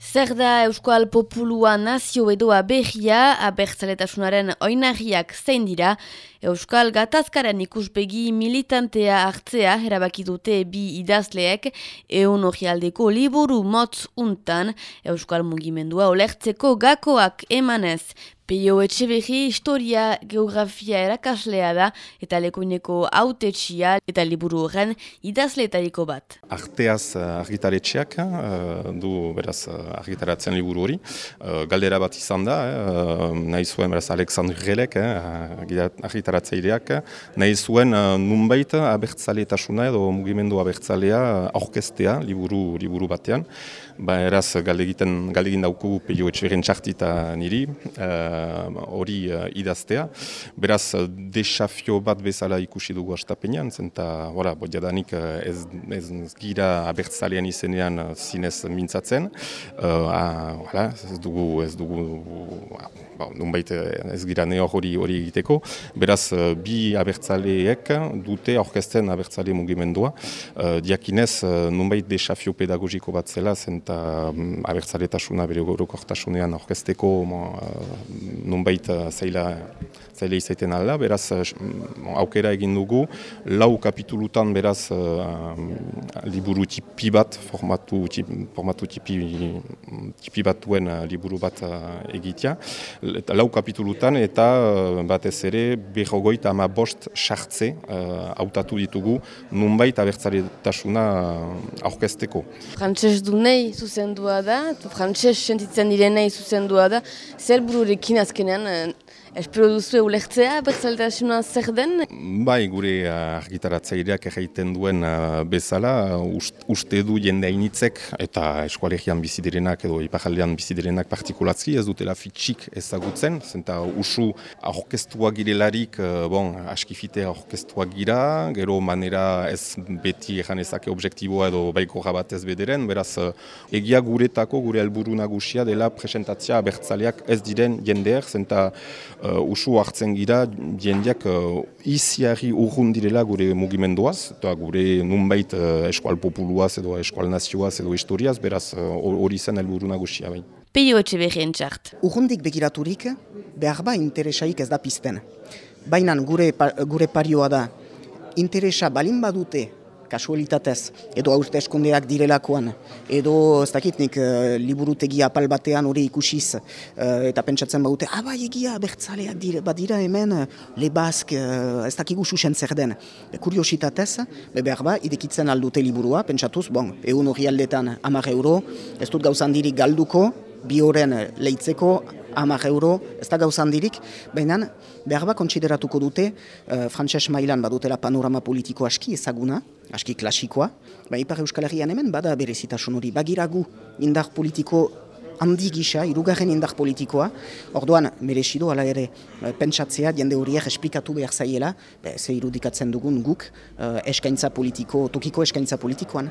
Zer da Euskal Populua nazio edo aberria, abertzaletasunaren oinarriak zein dira, Euskal Gatazkaren ikuspegi militantea hartzea erabaki dute bi idazleek, eun aldeko liburu motz untan, Euskal Mugimendua olertzeko gakoak emanez, Peio Etxeberri historia geografia erakaslea da eta lekuineko autetxia eta liburu horren idazleetariko bat. Arteaz uh, argitaretxeak uh, du beraz uh, argitaratzen liburu hori. galdera bat izan da, uh, nahi zuen beraz Aleksandr Relek uh, argitaratzeileak, nahi zuen nunbait abertzaleetasuna edo mugimendu abertzalea aurkestea liburu, liburu batean. Ba, eraz galdegiten galdegin dauku Peio Etxeberren txartita niri hori uh, idaztea. Beraz, desafio bat bezala ikusi dugu astapenean, zenta, bora, bodiadanik ez, ez gira abertzalean izenean zinez mintzatzen. Uh, ez dugu, ez dugu, ba, nunbait ez gira neo hori hori egiteko. Beraz, bi abertzaleek dute aurkezten abertzale mugimendua. Uh, diakinez, nunbait desafio pedagogiko bat zela, zenta um, abertzaletasuna bere gorokortasunean aurkezteko nunbait uh, zaila, zaila izaiten alda, beraz uh, mm, aukera egin dugu, lau kapitulutan beraz uh, liburu tipi bat, formatu, tipi, formatu tipi, tipi bat duen liburu bat egitea, lau kapitulutan eta batez ere behogoit ama bost sartze hautatu ditugu nunbait abertzaletasuna aurkezteko. Frantses dunei zuzendua da, frantses sentitzen direnei zuzendua da, zer bururekin azkenean eh, espero duzu eulertzea, bertzaltasuna zer den? Bai, gure uh, argitaratzaileak egiten duen uh, bezala, uste du jende hainitzek eta eskualegian bizidirenak edo ipajaldean bizidirenak partikulatzi, ez dutela fitxik ezagutzen, zenta usu orkestuak girelarik, uh, bon, askifite orkestuak gira, gero manera ez beti egan ezake objektiboa edo baiko rabat ez bederen, beraz egia guretako gure helburu nagusia dela presentatzea bertzaleak ez diren jendeak, zenta uh, usu hartzen gira jendeak uh, iziari urrun direla gure mugimenduaz, eta gure nunbait uh, eskual populuaz edo eskual nazioaz edo historiaz, beraz hori uh, zen helburu nagusia bain. Peio etxe behien txart. Urrundik begiraturik, behar ba interesaik ez da pizten. Baina gure, gure parioa da, interesa balin badute kasualitatez, edo aurte eskondeak direlakoan, edo ez dakitnik uh, eh, liburutegi apal batean hori ikusiz, uh, eta pentsatzen baute, ah, egia bertzaleak dire, badira hemen, lebazk, uh, ez dakigu susen zer den. Be, kuriositatez, be, behar ba, idekitzen aldute liburua, pentsatuz, bon, egun hori aldetan amar euro, ez dut gauzan dirik galduko, bi horren leitzeko, hamar euro, ez da gauzan dirik, baina behar bat kontsideratuko dute, uh, frantses mailan badutela panorama politiko aski ezaguna, aski klasikoa, baina ipar euskal herrian hemen bada berezitasun hori, bagiragu indar politiko handi gisa, irugarren indar politikoa, orduan, meresido, ala ere, eh, pentsatzea, jende horiek esplikatu behar zaiela, ze irudikatzen dugun guk, uh, eskaintza politiko, tokiko eskaintza politikoan.